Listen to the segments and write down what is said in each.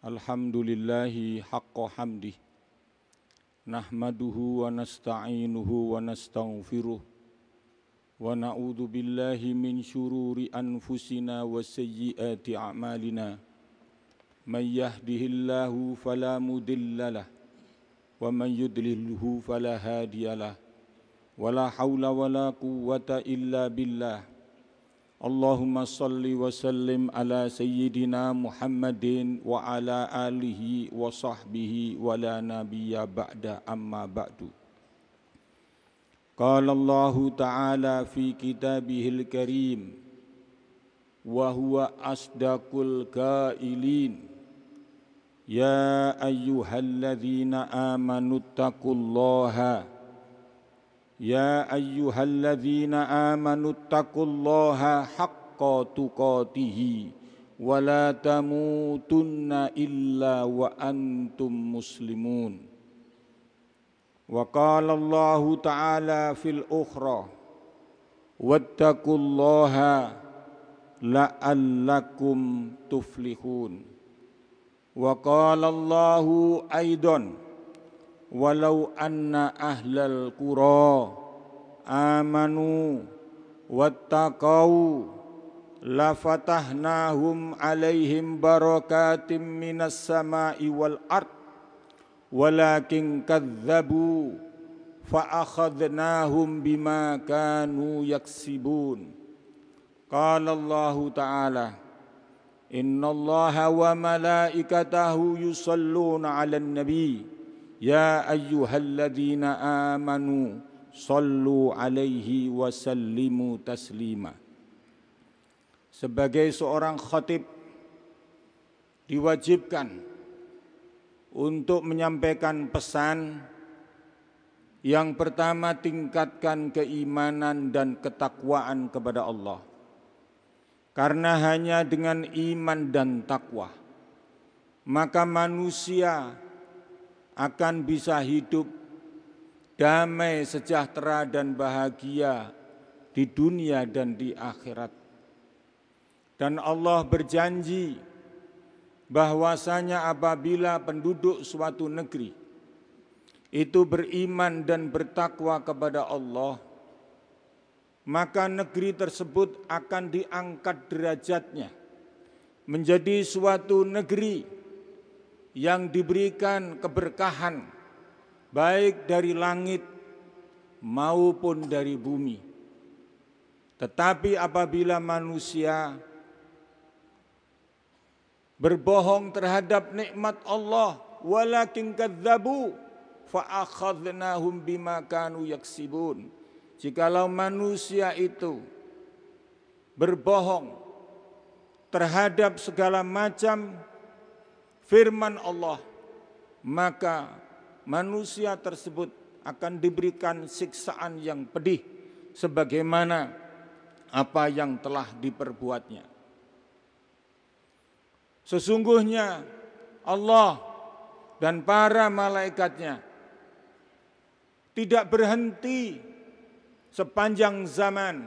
الحمد لله حق حمده. نحمده ونستعينه ونستغفره. ونعوذ بالله من شرور أنفسنا وسيئات أعمالنا. من يهده الله فلا مضل له. ومن يضلله فلا هادي له. ولا حول ولا قوة إلا بالله. Allahumma salli wa sallim ala sayyidina Muhammadin wa ala alihi wa sahbihi wa la nabiyya ba'da amma ba'du. Qala Ta'ala fi kitabihil karim wa huwa kailin Ya ayyuhalladzina amanu taqullaha يا أيها الذين آمنوا اتقوا الله حق تقاته ولا تموتن إلا وأنتم مسلمون. وقال الله تعالى في الأخرى واتقوا الله لعلكم تفلحون. وقال الله أيضا ولو أن أهل القرى آمنوا واتقوا لفتحناهم عليهم بركات من السماء والأرض ولكن كذبوا فأخذناهم بما كانوا يكسبون قال الله تعالى إن الله وملائكته يصلون على النبي يا أيها الذين آمنوا صلوا عليه وسلموا تسليما Sebagai seorang khatib diwajibkan untuk menyampaikan pesan yang pertama tingkatkan keimanan dan ketakwaan kepada Allah. Karena hanya dengan iman dan takwa maka manusia akan bisa hidup damai, sejahtera dan bahagia di dunia dan di akhirat. Dan Allah berjanji bahwasanya apabila penduduk suatu negeri itu beriman dan bertakwa kepada Allah, maka negeri tersebut akan diangkat derajatnya menjadi suatu negeri yang diberikan keberkahan baik dari langit maupun dari bumi. Tetapi apabila manusia berbohong terhadap nikmat Allah walakin kadzabu fa akhadnahum bima kanu yaksibun jikalau manusia itu berbohong terhadap segala macam firman Allah maka manusia tersebut akan diberikan siksaan yang pedih sebagaimana apa yang telah diperbuatnya. Sesungguhnya Allah dan para malaikatnya tidak berhenti sepanjang zaman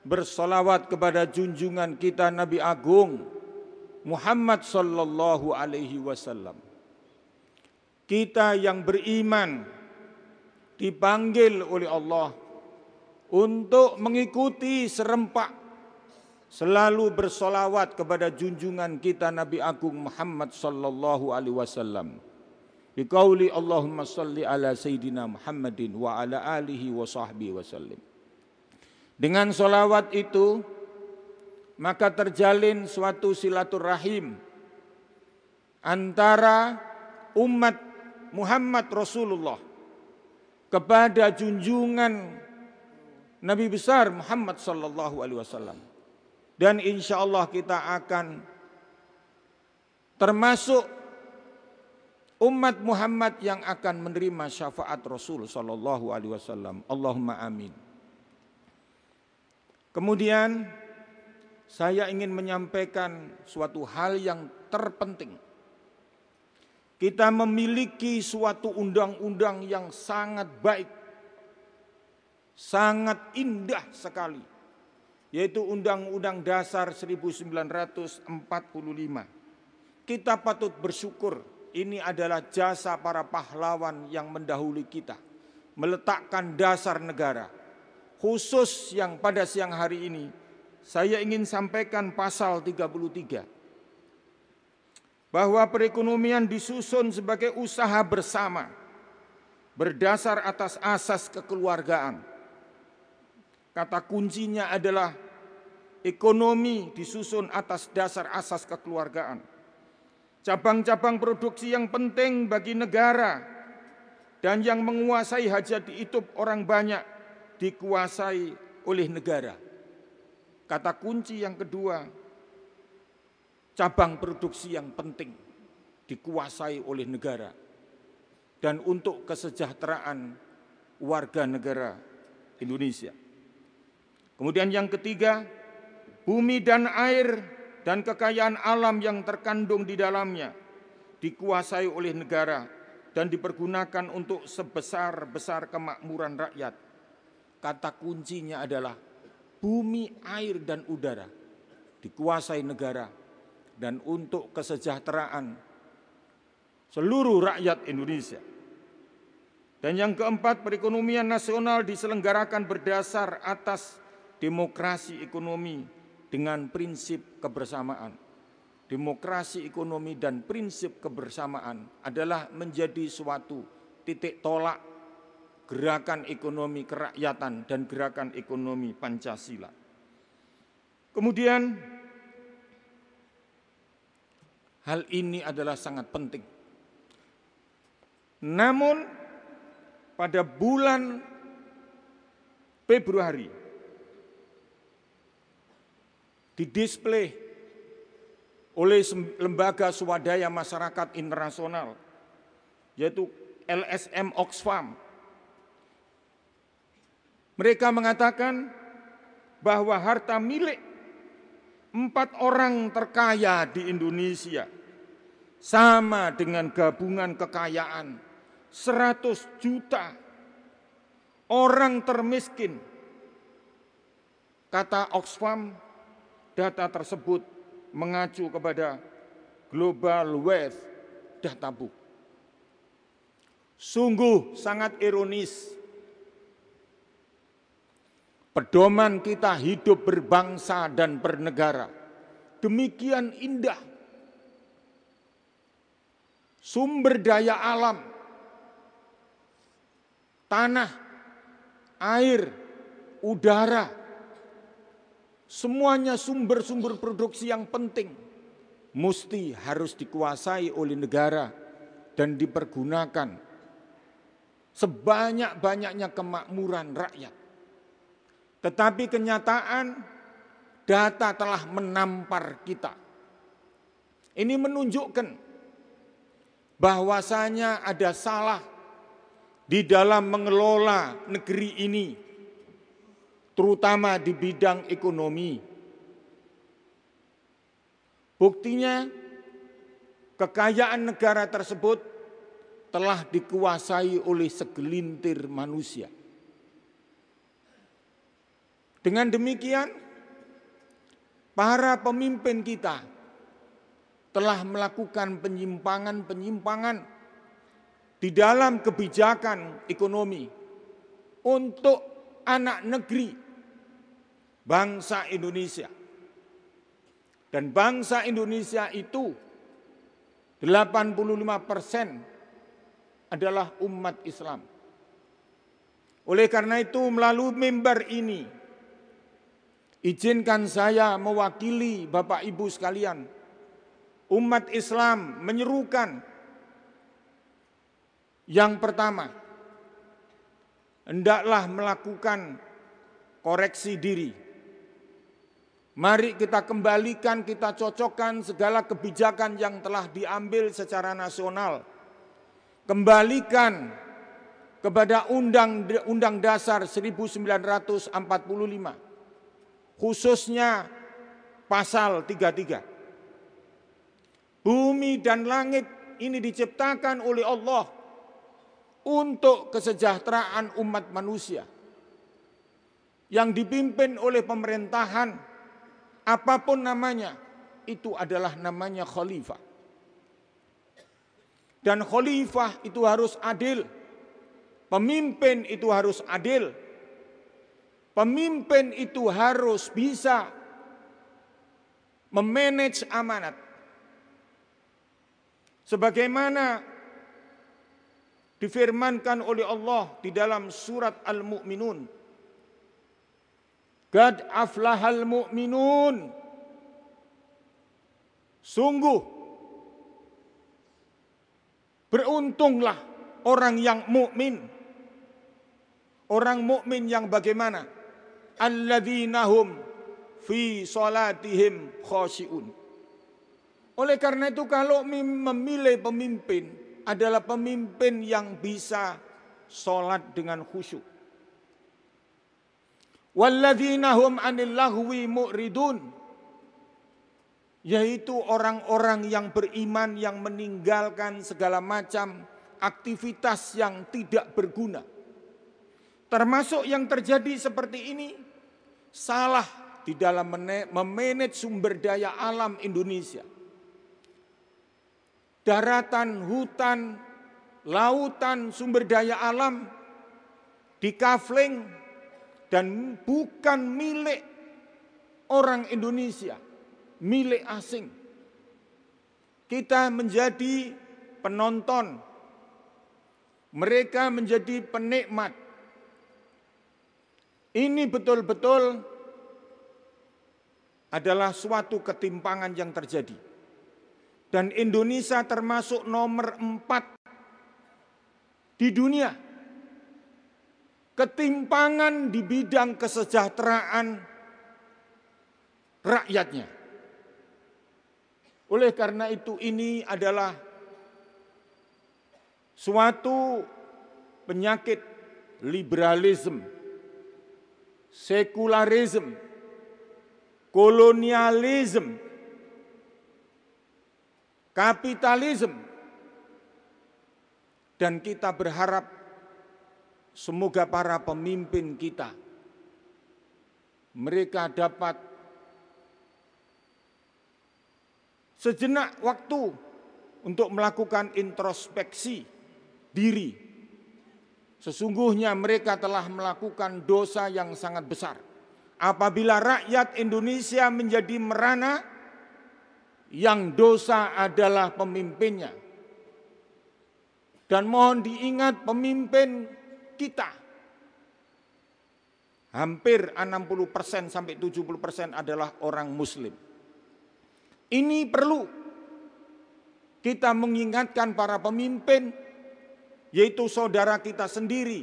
bersolawat kepada junjungan kita Nabi Agung Muhammad sallallahu alaihi wasallam. Kita yang beriman dipanggil oleh Allah untuk mengikuti serempak selalu bersolawat kepada junjungan kita Nabi Agung Muhammad sallallahu alaihi wasallam. Biqauli Allahumma salli ala Sayyidina Muhammadin wa ala alihi wa sahbihi wasallim. Dengan solawat itu maka terjalin suatu silaturahim antara umat Muhammad Rasulullah kepada junjungan Nabi besar Muhammad sallallahu alaihi wasallam dan insya Allah kita akan termasuk umat Muhammad yang akan menerima syafaat Rasul Sallallahu Alaihi Wasallam. Allahumma amin. Kemudian saya ingin menyampaikan suatu hal yang terpenting. Kita memiliki suatu undang-undang yang sangat baik, sangat indah sekali yaitu Undang-Undang Dasar 1945 Kita patut bersyukur ini adalah jasa para pahlawan yang mendahului kita. Meletakkan dasar negara. Khusus yang pada siang hari ini saya ingin sampaikan pasal 33. Bahwa perekonomian disusun sebagai usaha bersama. Berdasar atas asas kekeluargaan. Kata kuncinya adalah ekonomi disusun atas dasar asas kekeluargaan cabang-cabang produksi yang penting bagi negara dan yang menguasai hajat hidup orang banyak dikuasai oleh negara. Kata kunci yang kedua, cabang produksi yang penting dikuasai oleh negara dan untuk kesejahteraan warga negara Indonesia. Kemudian yang ketiga, bumi dan air dan kekayaan alam yang terkandung di dalamnya dikuasai oleh negara dan dipergunakan untuk sebesar-besar kemakmuran rakyat. Kata kuncinya adalah bumi, air, dan udara dikuasai negara dan untuk kesejahteraan seluruh rakyat Indonesia. Dan yang keempat, perekonomian nasional diselenggarakan berdasar atas demokrasi ekonomi dengan prinsip kebersamaan. Demokrasi ekonomi dan prinsip kebersamaan adalah menjadi suatu titik tolak gerakan ekonomi kerakyatan dan gerakan ekonomi Pancasila. Kemudian hal ini adalah sangat penting. Namun pada bulan Februari didisplay oleh lembaga swadaya masyarakat internasional yaitu LSM Oxfam. Mereka mengatakan bahwa harta milik empat orang terkaya di Indonesia sama dengan gabungan kekayaan 100 juta orang termiskin. Kata Oxfam, Data tersebut mengacu kepada Global Wealth Data Book. Sungguh sangat ironis. Pedoman kita hidup berbangsa dan bernegara. Demikian indah. Sumber daya alam, tanah, air, udara, Semuanya sumber-sumber produksi yang penting mesti harus dikuasai oleh negara dan dipergunakan sebanyak-banyaknya kemakmuran rakyat. Tetapi kenyataan data telah menampar kita. Ini menunjukkan bahwasanya ada salah di dalam mengelola negeri ini terutama di bidang ekonomi. Buktinya kekayaan negara tersebut telah dikuasai oleh segelintir manusia. Dengan demikian, para pemimpin kita telah melakukan penyimpangan-penyimpangan di dalam kebijakan ekonomi untuk anak negeri bangsa Indonesia. Dan bangsa Indonesia itu 85 persen adalah umat Islam. Oleh karena itu melalui mimbar ini, izinkan saya mewakili Bapak Ibu sekalian, umat Islam menyerukan yang pertama, hendaklah melakukan koreksi diri Mari kita kembalikan, kita cocokkan segala kebijakan yang telah diambil secara nasional. Kembalikan kepada Undang-Undang Dasar 1945. Khususnya pasal 33. Bumi dan langit ini diciptakan oleh Allah untuk kesejahteraan umat manusia. Yang dipimpin oleh pemerintahan apa pun namanya, itu adalah namanya khalifah. Dan khalifah itu harus adil. Pemimpin itu harus adil. Pemimpin itu harus bisa memanage amanat. Sebagaimana difirmankan oleh Allah di dalam surat Al-Mu'minun. Gad aflahal mu'minun. Sungguh Beruntunglah orang yang mukmin. Orang mukmin yang bagaimana? Alladzina hum fi salatihim khashi'un. Oleh karena itu kalau memilih pemimpin adalah pemimpin yang bisa salat dengan khusyuk. Walladzina hum 'anil lahwi mu'ridun yaitu orang-orang yang beriman yang meninggalkan segala macam aktivitas yang tidak berguna. Termasuk yang terjadi seperti ini salah di dalam memanage sumber daya alam Indonesia. Daratan, hutan, lautan, sumber daya alam di kafling dan bukan milik orang Indonesia milik asing. Kita menjadi penonton. Mereka menjadi penikmat. Ini betul-betul adalah suatu ketimpangan yang terjadi. Dan Indonesia termasuk nomor empat di dunia. Ketimpangan di bidang kesejahteraan rakyatnya. Oleh karena itu ini adalah suatu penyakit liberalisme, sekularisme, kolonialisme, kapitalisme. Dan kita berharap semoga para pemimpin kita mereka dapat sejenak waktu untuk melakukan introspeksi diri. Sesungguhnya mereka telah melakukan dosa yang sangat besar. Apabila rakyat Indonesia menjadi merana, yang dosa adalah pemimpinnya. Dan mohon diingat pemimpin kita. Hampir 60% sampai 70% adalah orang muslim. Ini perlu kita mengingatkan para pemimpin, yaitu saudara kita sendiri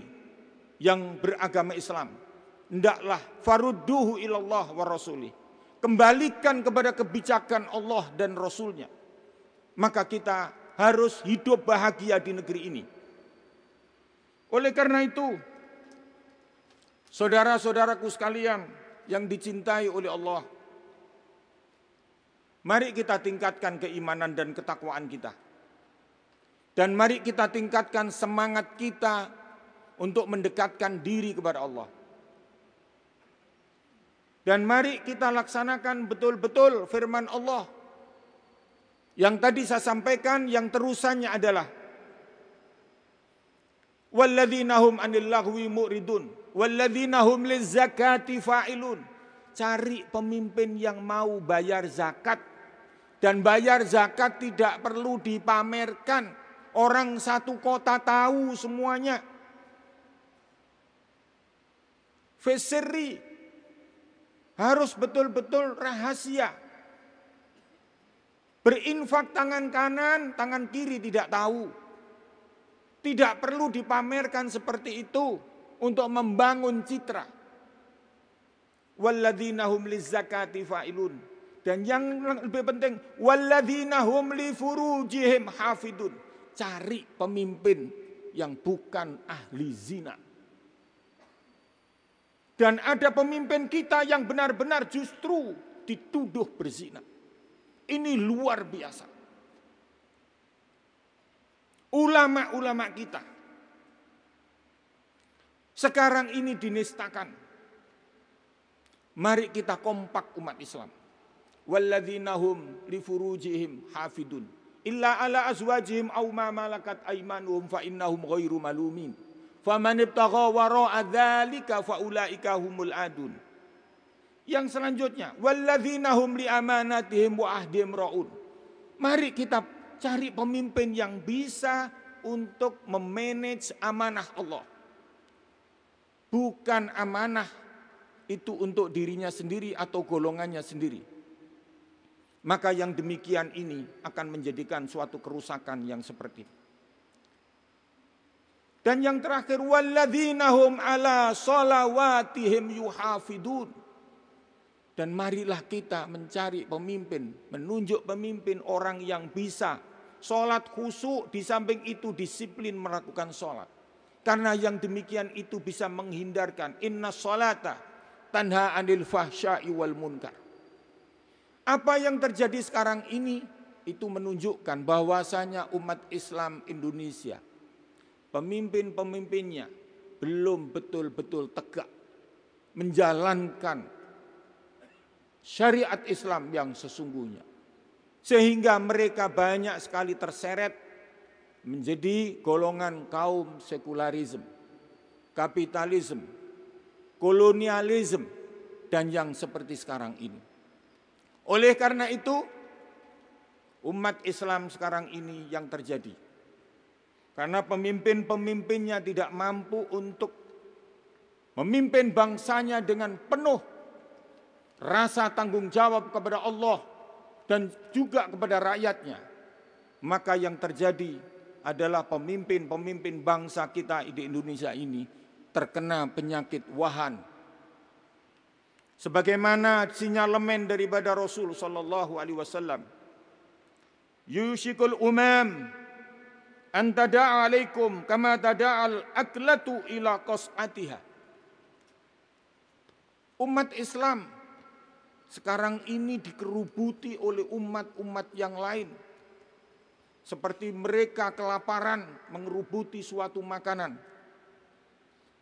yang beragama Islam. Hendaklah farudduhu ilallah wa rasulih. Kembalikan kepada kebijakan Allah dan Rasulnya. Maka kita harus hidup bahagia di negeri ini. Oleh karena itu, saudara-saudaraku sekalian yang dicintai oleh Allah, Mari kita tingkatkan keimanan dan ketakwaan kita. Dan mari kita tingkatkan semangat kita untuk mendekatkan diri kepada Allah. Dan mari kita laksanakan betul-betul firman Allah. Yang tadi saya sampaikan yang terusannya adalah walladzina hum 'anil lahwi mu'ridun walladzina hum fa'ilun. Cari pemimpin yang mau bayar zakat dan bayar zakat tidak perlu dipamerkan. Orang satu kota tahu semuanya. Feseri harus betul-betul rahasia. Berinfak tangan kanan, tangan kiri tidak tahu. Tidak perlu dipamerkan seperti itu untuk membangun citra. Walladzina hum lizzakati fa'ilun. Dan yang lebih penting, walladzina hum li furujihim hafidun. Cari pemimpin yang bukan ahli zina. Dan ada pemimpin kita yang benar-benar justru dituduh berzina. Ini luar biasa. Ulama-ulama kita sekarang ini dinistakan. Mari kita kompak umat Islam walladzina hum li furujihim hafidun. Illa ala azwajihim aw ma malakat aymanuhum fa innahum ghairu malumin. Faman ibtagha wara'a dzalika fa ulaika humul adun. Yang selanjutnya, walladzina hum li amanatihim wa ahdihim raun. Mari kita cari pemimpin yang bisa untuk memanage amanah Allah. Bukan amanah itu untuk dirinya sendiri atau golongannya sendiri. Maka yang demikian ini akan menjadikan suatu kerusakan yang seperti ini. Dan yang terakhir walladzinahum ala salawatihim yuhafidun. Dan marilah kita mencari pemimpin, menunjuk pemimpin orang yang bisa sholat khusyuk di samping itu disiplin melakukan sholat. Karena yang demikian itu bisa menghindarkan inna sholata tanha anil fahsya'i wal munkar. Apa yang terjadi sekarang ini itu menunjukkan bahwasanya umat Islam Indonesia pemimpin-pemimpinnya belum betul-betul tegak menjalankan syariat Islam yang sesungguhnya. Sehingga mereka banyak sekali terseret menjadi golongan kaum sekularisme, kapitalisme, kolonialisme, dan yang seperti sekarang ini. Oleh karena itu, umat Islam sekarang ini yang terjadi karena pemimpin-pemimpinnya tidak mampu untuk memimpin bangsanya dengan penuh rasa tanggung jawab kepada Allah dan juga kepada rakyatnya. Maka yang terjadi adalah pemimpin-pemimpin bangsa kita di Indonesia ini terkena penyakit wahan. Sebagaimana sinyalemen daripada Rasul sallallahu alaihi wasallam. Yushikul umam an tada'a alaikum kama tada'al aklatu ila qas'atiha. Umat Islam sekarang ini dikerubuti oleh umat-umat yang lain. Seperti mereka kelaparan mengerubuti suatu makanan.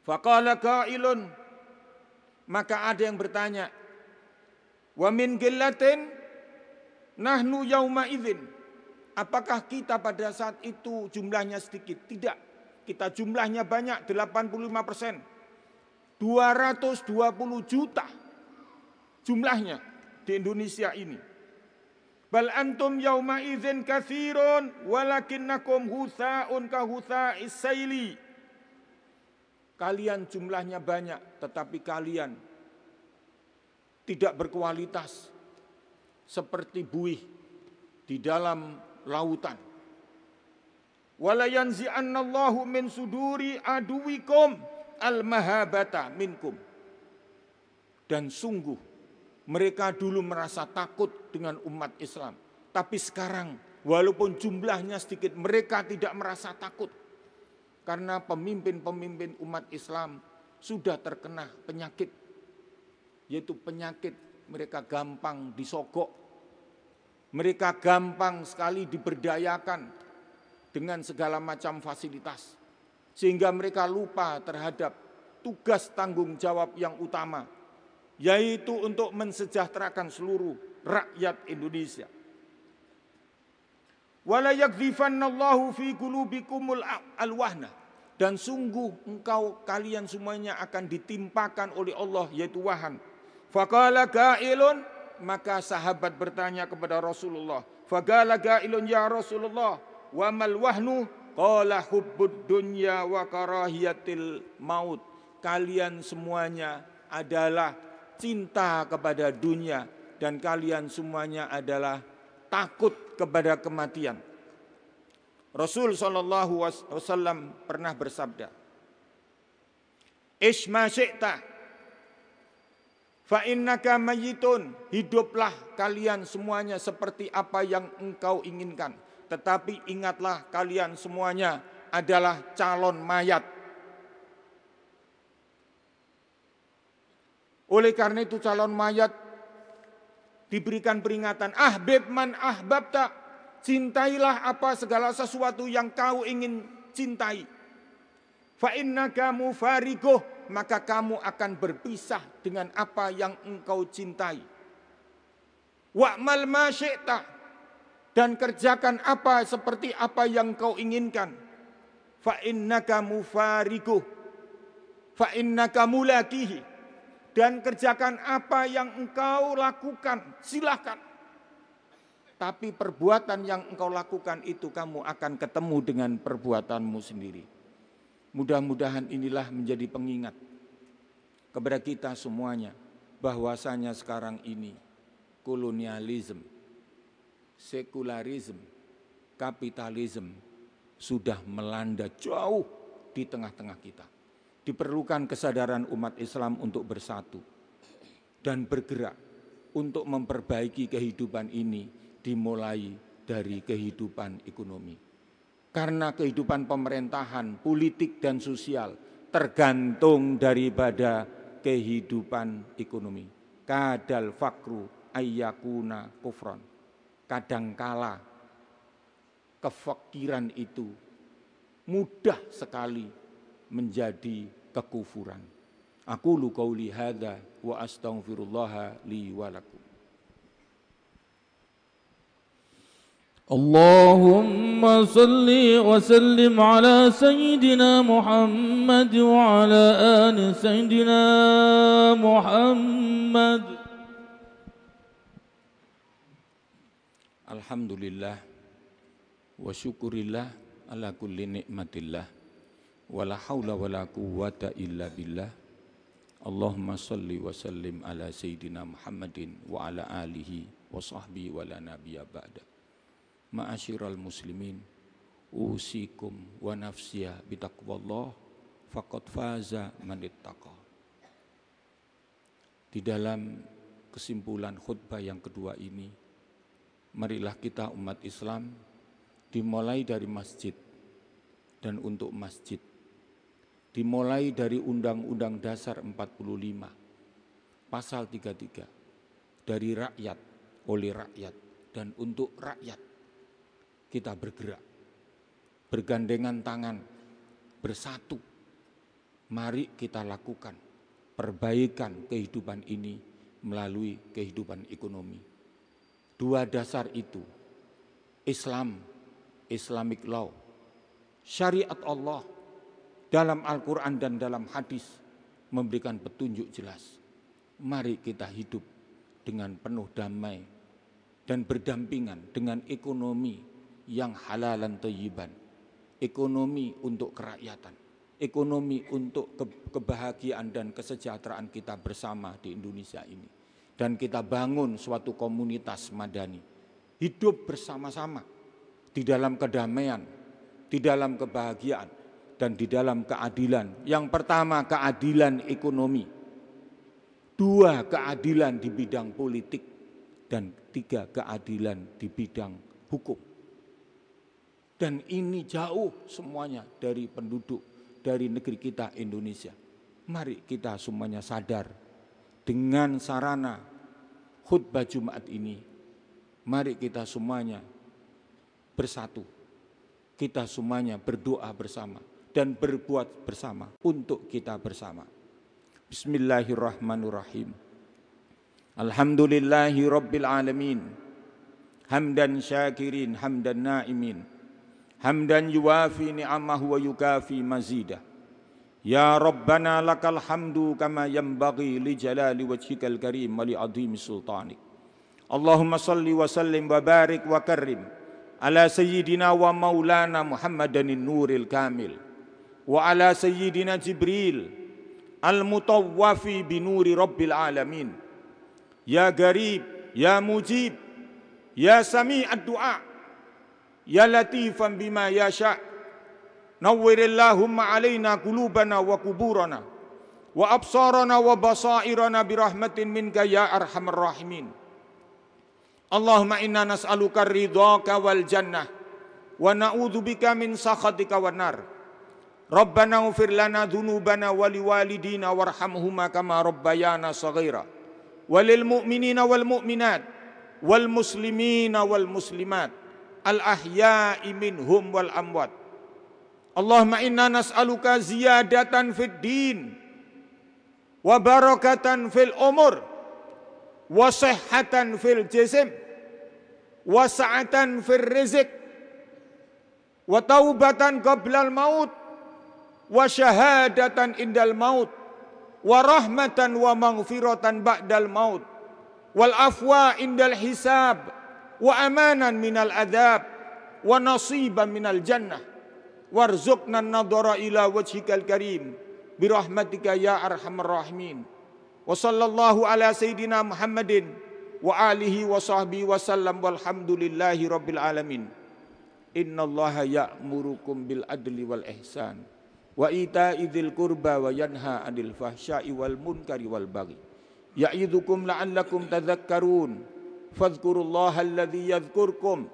Faqala qailun maka ada yang bertanya, "Wa min gillatin nahnu yauma idzin?" Apakah kita pada saat itu jumlahnya sedikit? Tidak. Kita jumlahnya banyak, 85 persen. 220 juta jumlahnya di Indonesia ini. Bal antum yauma idzin katsirun walakinnakum husaun ka husa'is saili. Kalian jumlahnya banyak tetapi kalian tidak berkualitas seperti buih di dalam lautan. Wala yanzi'annallahu min suduri aduwikum al-mahabata minkum. Dan sungguh mereka dulu merasa takut dengan umat Islam. Tapi sekarang walaupun jumlahnya sedikit mereka tidak merasa takut. Karena pemimpin-pemimpin umat Islam sudah terkena penyakit. Yaitu penyakit mereka gampang disogok mereka gampang sekali diberdayakan dengan segala macam fasilitas. Sehingga mereka lupa terhadap tugas tanggung jawab yang utama. Yaitu untuk mensejahterakan seluruh rakyat Indonesia. Wala fi qulubikumul alwahna. Dan sungguh engkau kalian semuanya akan ditimpakan oleh Allah yaitu wahan. Faqala kailun maka sahabat bertanya kepada Rasulullah, "Fagala gailun ya Rasulullah, wa mal wahnu?" Qala hubbud dunya wa karahiyatil maut. Kalian semuanya adalah cinta kepada dunia dan kalian semuanya adalah takut kepada kematian. Rasul sallallahu wasallam pernah bersabda, "Isma syi'ta Fa innaka mayyitun, hiduplah kalian semuanya seperti apa yang engkau inginkan. Tetapi ingatlah kalian semuanya adalah calon mayat. Oleh karena itu calon mayat diberikan peringatan, ahbib man ahbabta, cintailah apa segala sesuatu yang kau ingin cintai. Fa innaka mufariquh, maka kamu akan berpisah dengan apa yang engkau cintai. Wa'mal ma dan kerjakan apa seperti apa yang kau inginkan. Fa innaka mufariquh. Fa innaka mulakihi. Dan kerjakan apa yang engkau lakukan, silahkan. Tapi perbuatan yang engkau lakukan itu kamu akan ketemu dengan perbuatanmu sendiri. Mudah-mudahan inilah menjadi pengingat kepada kita semuanya bahwasanya sekarang ini kolonialisme sekularisme, kapitalisme sudah melanda jauh di tengah-tengah kita. Diperlukan kesadaran umat Islam untuk bersatu dan bergerak untuk memperbaiki kehidupan ini dimulai dari kehidupan ekonomi. Karena kehidupan pemerintahan, politik dan sosial tergantung daripada kehidupan ekonomi. Kadal fakru ayyakuna kufron kadangkala kefakiran itu mudah sekali menjadi kekufuran. Aku lu qauli hadza wa astaghfirullah li wa lakum. اللهم صل وسلم على سيدنا محمد وعلى آل سيدنا محمد. الحمد لله وشكر الله على كل نعمة الله ولا حول ولا قوة إلا بالله. اللهم صل وسلم على سيدنا محمد وعلى آله وصحبه ولا نبي بعده. Ma'asyiral muslimin usikum wa nafsiya bitaqwallah faqad faza man ittaqa Di dalam kesimpulan khutbah yang kedua ini marilah kita umat Islam dimulai dari masjid dan untuk masjid. Dimulai dari Undang-Undang Dasar 45, pasal 33, dari rakyat, oleh rakyat, dan untuk rakyat. Kita bergerak, bergandengan tangan, bersatu. Mari kita lakukan perbaikan kehidupan ini melalui kehidupan ekonomi. Dua dasar itu, Islam, Islamic law, syariat Allah. Dalam Al-Quran dan dalam hadis memberikan petunjuk jelas. Mari kita hidup dengan penuh damai dan berdampingan dengan ekonomi yang halal dan tayyiban. Ekonomi untuk kerakyatan, ekonomi untuk kebahagiaan dan kesejahteraan kita bersama di Indonesia ini dan kita bangun suatu komunitas madani. Hidup bersama-sama di dalam kedamaian, di dalam kebahagiaan, dan di dalam keadilan. Yang pertama keadilan ekonomi, dua keadilan di bidang politik, dan tiga keadilan di bidang hukum. Dan ini jauh semuanya dari penduduk, dari negeri kita Indonesia. Mari kita semuanya sadar dengan sarana khutbah Jumat ini, mari kita semuanya bersatu. Kita semuanya berdoa bersama dan berbuat bersama untuk kita bersama. Bismillahirrahmanirrahim. Alhamdulillahi rabbil alamin. Hamdan syakirin, hamdan naimin hamdan yuwafi ni'amahu wa yukafi mazida. Ya Rabbana lakal hamdu kama yanbaghi li jalali wajhikal karim wa li adhim sultanik Allahumma salli wa sallim wa barik wa karim, ala sayyidina wa maulana Muhammadanin nuril kamil wa ala sayyidina Jibril al-mutawwafi binuri rabbil alamin. Ya garib ya mujib ya sami'ad du'a. يا لطيفا بما يشاء. نور اللهم علينا قلوبنا وقبورنا وأبصارنا وبصائرنا برحمة منك يا أرحم الراحمين. اللهم إنا نسألك رضاك والجنة ونعوذ بك من سخطك والنار. ربنا اغفر لنا ذنوبنا ولوالدينا وارحمهما كما ربيانا صغيرا. وللمؤمنين والمؤمنات والمسلمين والمسلمات. al-ahya'i minhum wal amwat. Allahumma inna nas'aluka ziyadatan fid din wa barakatan fil umur wa sihhatan fil jism wa sa'atan fil rizq wa taubatan al maut wa syahadatan indal maut wa rahmatan wa maghfiratan ba'dal maut wal afwa indal hisab wa amanan minal adab wa nasiban minal jannah warzuqna nadhara ila wajhikal karim birahmatika ya arhamar rahimin wa sallallahu ala sayidina muhammadin wa alihi wa sahbihi wa sallam walhamdulillahi rabbil alamin innallaha ya'murukum bil adli wal ihsan wa ita'i dzil qurba wa yanha فاذكروا الله الذي يذكركم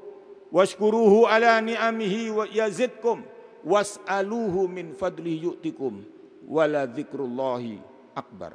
واشكروه على نعمه ويزدكم واسألوه من فضله يؤتكم ولا ذكر الله أكبر.